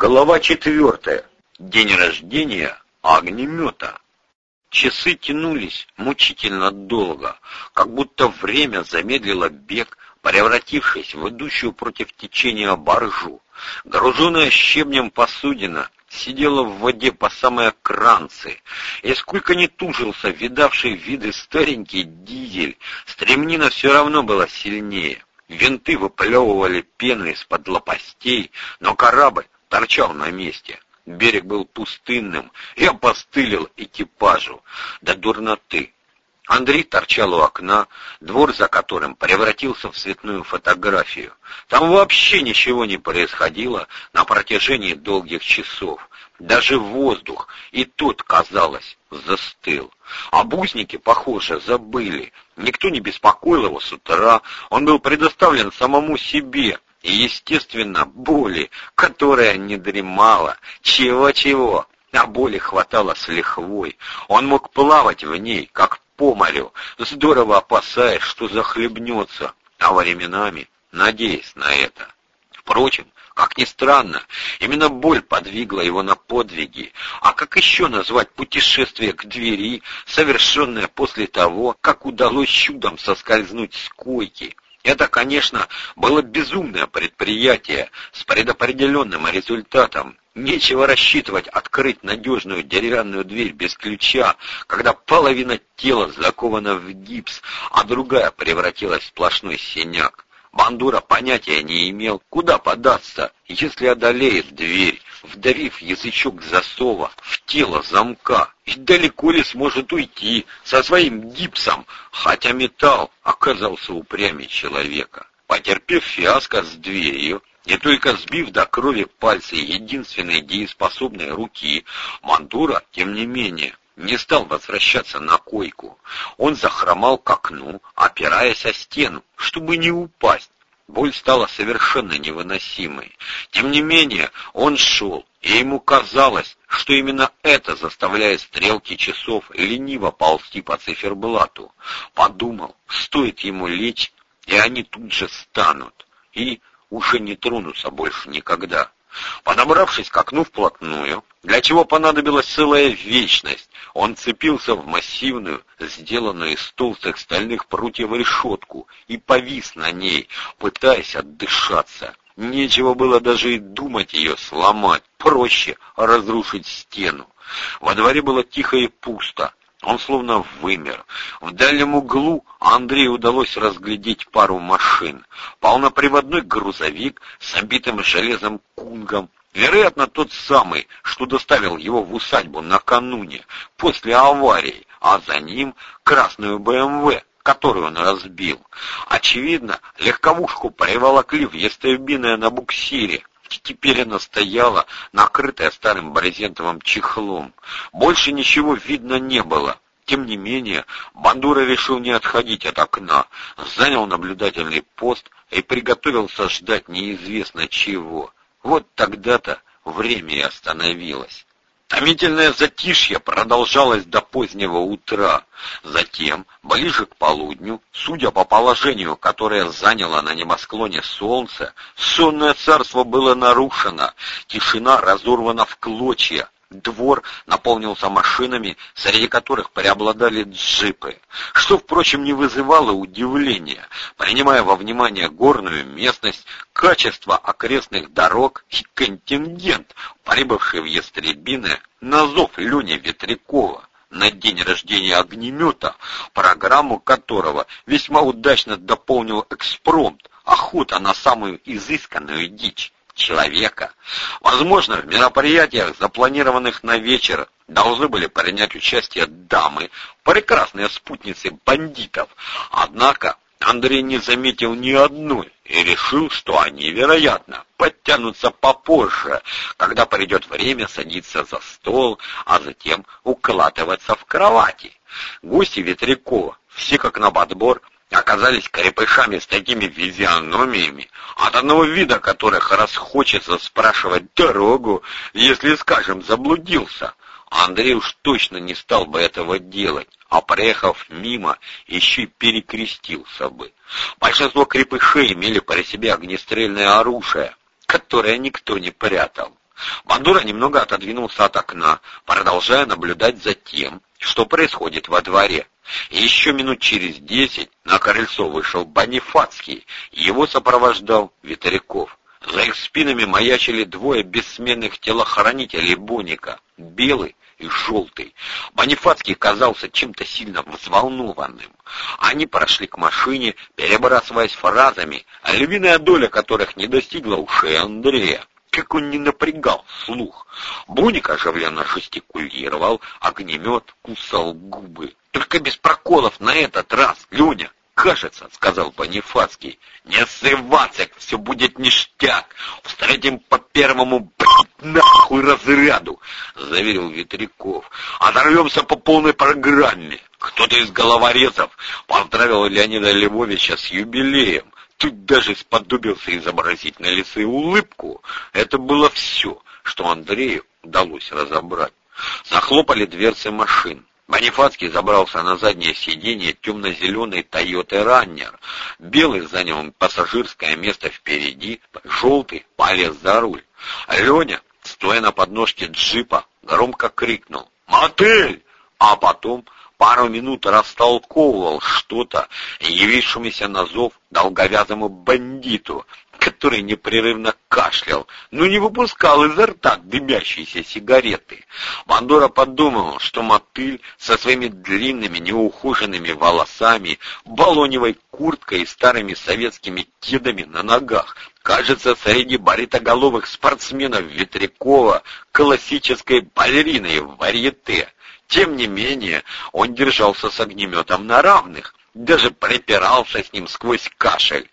Глава четвертая. День рождения огнемета. Часы тянулись мучительно долго, как будто время замедлило бег, превратившись в идущую против течения баржу. Груженная щебнем посудина сидела в воде по самые кранцы, и сколько ни тужился видавший виды старенький дизель, стремнина все равно была сильнее. Винты выплевывали пену из-под лопастей, но корабль торчал на месте. Берег был пустынным и опостылил экипажу до дурноты. Андрей торчал у окна, двор за которым превратился в цветную фотографию. Там вообще ничего не происходило на протяжении долгих часов. Даже воздух, и тот, казалось, застыл. Обузники, похоже, забыли. Никто не беспокоил его с утра, он был предоставлен самому себе, и, естественно, боли, которая не дремала. Чего-чего, а боли хватало с лихвой. Он мог плавать в ней, как по морю, здорово опасаясь, что захлебнется, а временами надеясь на это. Впрочем, как ни странно, именно боль подвигла его на подвиги. А как еще назвать путешествие к двери, совершенное после того, как удалось чудом соскользнуть с койки? Это, конечно, было безумное предприятие с предопределенным результатом. Нечего рассчитывать открыть надежную деревянную дверь без ключа, когда половина тела закована в гипс, а другая превратилась в сплошной синяк. Бандура понятия не имел, куда податься, если одолеет дверь, вдавив язычок засова в тело замка. И далеко ли сможет уйти со своим гипсом, хотя металл оказался упрямее человека. Потерпев фиаско с дверью, не только сбив до крови пальцы единственной дееспособной руки, Мандура, тем не менее, не стал возвращаться на койку. Он захромал к окну, опираясь о стену, чтобы не упасть. Боль стала совершенно невыносимой. Тем не менее, он шел, и ему казалось, что именно это заставляет стрелки часов лениво ползти по циферблату. Подумал, стоит ему лечь, и они тут же станут, и уже не тронутся больше никогда. Подобравшись к окну вплотную, для чего понадобилась целая вечность, он цепился в массивную, сделанную из толстых стальных прутьев решетку и повис на ней, пытаясь отдышаться. Нечего было даже и думать ее сломать, проще разрушить стену. Во дворе было тихо и пусто, он словно вымер. В дальнем углу Андрею удалось разглядеть пару машин. Полноприводной грузовик с обитым железом кунгом. Вероятно, тот самый, что доставил его в усадьбу накануне, после аварии, а за ним красную БМВ, которую он разбил. Очевидно, легковушку приволокли в ястребиное на буксире. Теперь она стояла, накрытая старым брезентовым чехлом. Больше ничего видно не было. Тем не менее, Бандура решил не отходить от окна, занял наблюдательный пост и приготовился ждать неизвестно чего. Вот тогда-то время и остановилось. Томительное затишье продолжалось до позднего утра. Затем, ближе к полудню, судя по положению, которое заняло на небосклоне солнце, сонное царство было нарушено, тишина разорвана в клочья, Двор наполнился машинами, среди которых преобладали джипы, что, впрочем, не вызывало удивления, принимая во внимание горную местность, качество окрестных дорог и контингент, прибывший в Ястребины на зов Лени Ветрякова на день рождения огнемета, программу которого весьма удачно дополнил экспромт, охота на самую изысканную дичь человека. Возможно, в мероприятиях, запланированных на вечер, должны были принять участие дамы, прекрасные спутницы бандитов. Однако Андрей не заметил ни одной и решил, что они, вероятно, подтянутся попозже, когда придет время садиться за стол, а затем укладываться в кровати. Гости Ветрякова, все как на подбор, оказались крепышами с такими физиономиями, от одного вида которых расхочется спрашивать дорогу, если, скажем, заблудился. Андрей уж точно не стал бы этого делать, а проехав мимо, еще и перекрестился бы. Большинство крепышей имели при себе огнестрельное оружие, которое никто не прятал. Бандура немного отодвинулся от окна, продолжая наблюдать за тем, что происходит во дворе. Еще минут через десять на крыльцо вышел Бонифацкий, его сопровождал Витаряков. За их спинами маячили двое бессменных телохранителей Боника, белый и желтый. Бонифацкий казался чем-то сильно взволнованным. Они прошли к машине, перебрасываясь фразами, а львиная доля которых не достигла ушей Андрея. Как он не напрягал слух. Боник оживленно жестикулировал, огнемет кусал губы. Только без проколов на этот раз, Леня. «Кажется», — сказал Бонифацкий, — «не срываться, все будет ништяк. Встретим по первому, блядь, нахуй разряду», — заверил Ветряков. «Оторвемся по полной программе». Кто-то из головорезов поздравил Леонида Львовича с юбилеем. Тут даже сподобился изобразить на лице улыбку. Это было все, что Андрею удалось разобрать. Захлопали дверцы машин. Бонифацкий забрался на заднее сиденье темно-зеленой Тойоты Раннер. Белый занял пассажирское место впереди, желтый полез за руль. Леня, стоя на подножке джипа, громко крикнул «Мотель!», а потом пару минут растолковывал что-то явившемуся на зов долговязому бандиту, который непрерывно кашлял, но не выпускал изо рта дымящиеся сигареты. Мандора подумал, что мотыль со своими длинными неухоженными волосами, балоневой курткой и старыми советскими кедами на ногах кажется среди баритоголовых спортсменов Ветрякова классической балериной в варьете. Тем не менее, он держался с огнеметом на равных, даже припирался с ним сквозь кашель.